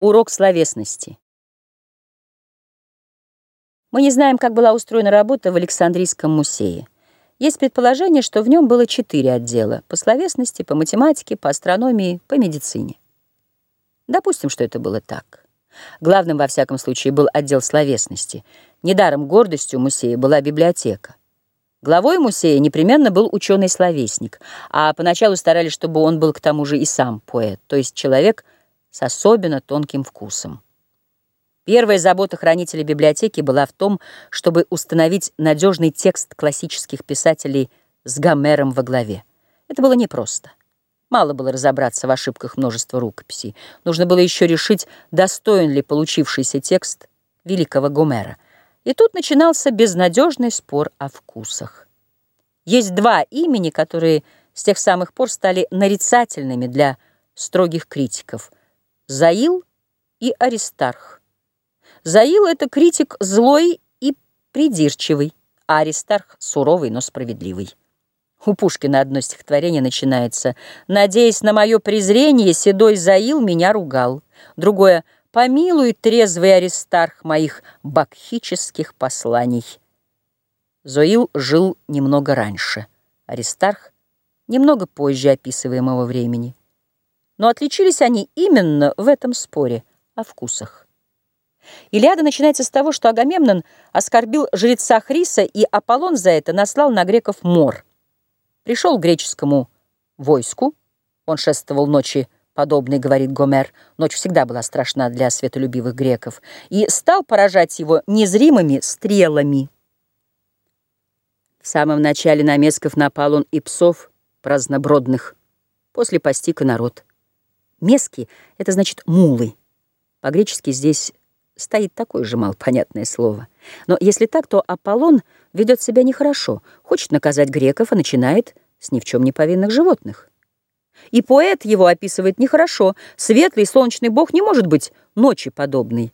Урок словесности. Мы не знаем, как была устроена работа в Александрийском музее. Есть предположение, что в нем было четыре отдела – по словесности, по математике, по астрономии, по медицине. Допустим, что это было так. Главным, во всяком случае, был отдел словесности. Недаром гордостью музея была библиотека. Главой музея непременно был ученый-словесник, а поначалу старались, чтобы он был к тому же и сам поэт, то есть человек – с особенно тонким вкусом. Первая забота хранителя библиотеки была в том, чтобы установить надежный текст классических писателей с Гомером во главе. Это было непросто. Мало было разобраться в ошибках множества рукописей. Нужно было еще решить, достоин ли получившийся текст великого Гомера. И тут начинался безнадежный спор о вкусах. Есть два имени, которые с тех самых пор стали нарицательными для строгих критиков – Заил и Аристарх. Заил — это критик злой и придирчивый, а Аристарх — суровый, но справедливый. У Пушкина одно стихотворение начинается «Надеясь на мое презрение, седой Заил меня ругал». Другое «Помилуй, трезвый Аристарх, моих бакхических посланий». Зоил жил немного раньше, Аристарх — немного позже описываемого времени но отличились они именно в этом споре о вкусах. Илиада начинается с того, что Агамемнон оскорбил жреца Хриса, и Аполлон за это наслал на греков мор. Пришел к греческому войску, он шествовал ночи подобной, говорит Гомер, ночь всегда была страшна для светолюбивых греков, и стал поражать его незримыми стрелами. В самом начале намесков напал он и псов празднобродных, после постиг и народ. Мески — это значит мулы. По-гречески здесь стоит такое же малопонятное слово. Но если так, то Аполлон ведет себя нехорошо, хочет наказать греков, а начинает с ни в чем не повинных животных. И поэт его описывает нехорошо. Светлый солнечный бог не может быть ночи подобный.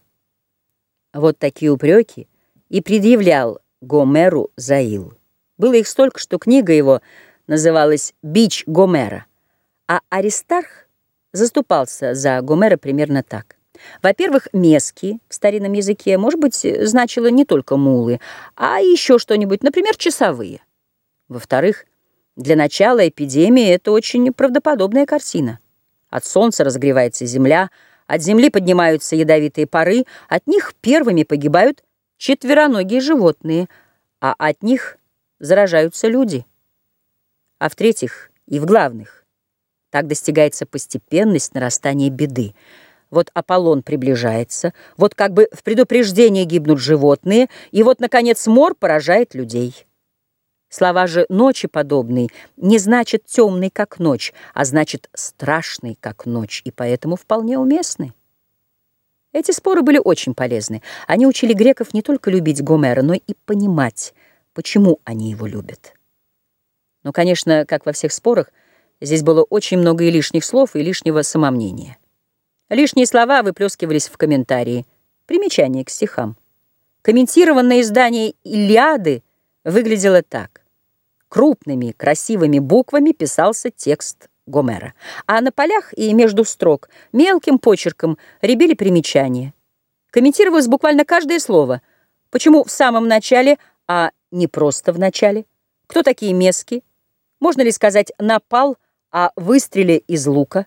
Вот такие упреки и предъявлял Гомеру Заил. Было их столько, что книга его называлась «Бич Гомера», а Аристарх заступался за Гомера примерно так. Во-первых, мески в старинном языке, может быть, значило не только мулы, а еще что-нибудь, например, часовые. Во-вторых, для начала эпидемии это очень правдоподобная картина. От солнца разогревается земля, от земли поднимаются ядовитые пары, от них первыми погибают четвероногие животные, а от них заражаются люди. А в-третьих, и в главных, так достигается постепенность нарастания беды. Вот Аполлон приближается, вот как бы в предупреждении гибнут животные, и вот, наконец, мор поражает людей. Слова же «ночи подобный» не значит «темный, как ночь», а значит «страшный, как ночь», и поэтому вполне уместны. Эти споры были очень полезны. Они учили греков не только любить Гомера, но и понимать, почему они его любят. Но, конечно, как во всех спорах, Здесь было очень много и лишних слов, и лишнего самомнения. Лишние слова выплескивались в комментарии. Примечание к стихам. Комментированное издание «Илиады» выглядело так. Крупными красивыми буквами писался текст Гомера, а на полях и между строк мелким почерком рябили примечания. Комментировалось буквально каждое слово. Почему в самом начале, а не просто в начале? Кто такие мески? Можно ли сказать «напал» о выстреле из лука?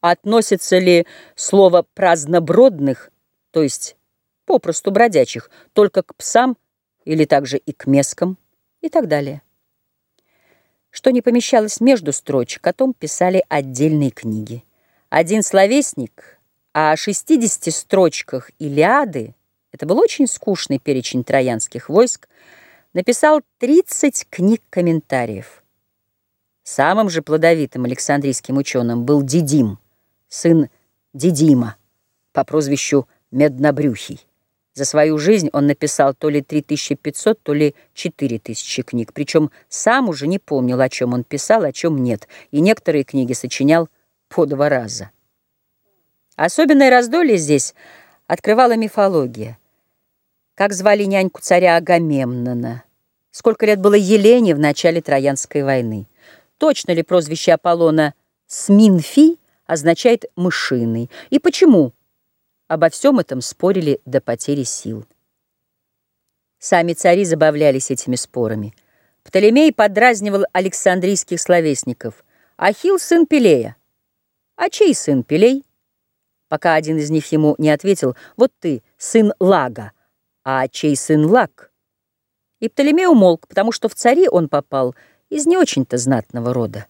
Относится ли слово «празднобродных», то есть попросту бродячих, только к псам или также и к мескам и так далее? Что не помещалось между строчек, о том писали отдельные книги. Один словесник о 60 строчках Илиады, это был очень скучный перечень троянских войск, написал 30 книг комментариев. Самым же плодовитым александрийским ученым был Дидим, сын Дидима, по прозвищу Меднобрюхий. За свою жизнь он написал то ли 3500, то ли 4000 книг, причем сам уже не помнил, о чем он писал, о чем нет, и некоторые книги сочинял по два раза. Особенное раздолье здесь открывала мифология. Как звали няньку царя Агамемнона? Сколько лет было Елене в начале Троянской войны? Точно ли прозвище Аполлона Сминфий означает «мышиный». И почему? Обо всем этом спорили до потери сил. Сами цари забавлялись этими спорами. Птолемей подразнивал александрийских словесников. Ахил сын Пелея. А чей сын Пелей? Пока один из них ему не ответил, вот ты, сын Лага, а чей сын Лаг? И Птолемей умолк, потому что в цари он попал из не очень-то знатного рода.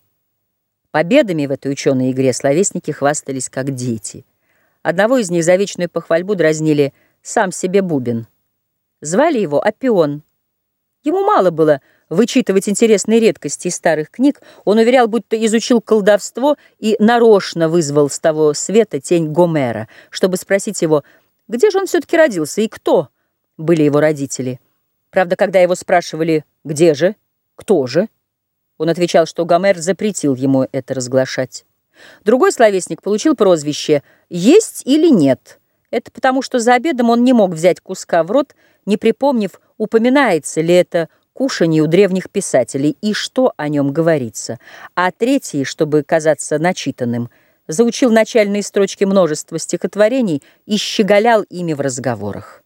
Победами в этой ученой игре словесники хвастались как дети. Одного из них за вечную похвальбу дразнили «сам себе Бубен». Звали его Апион. Ему мало было вычитывать интересные редкости из старых книг, он уверял, будто изучил колдовство и нарочно вызвал с того света тень Гомера, чтобы спросить его, где же он все-таки родился и кто были его родители. Правда, когда его спрашивали «где же?», «кто же?», он отвечал, что Гомер запретил ему это разглашать. Другой словесник получил прозвище «есть или нет». Это потому, что за обедом он не мог взять куска в рот, не припомнив, упоминается ли это кушанье у древних писателей и что о нем говорится. А третий, чтобы казаться начитанным, заучил начальные строчки множества стихотворений и щеголял ими в разговорах.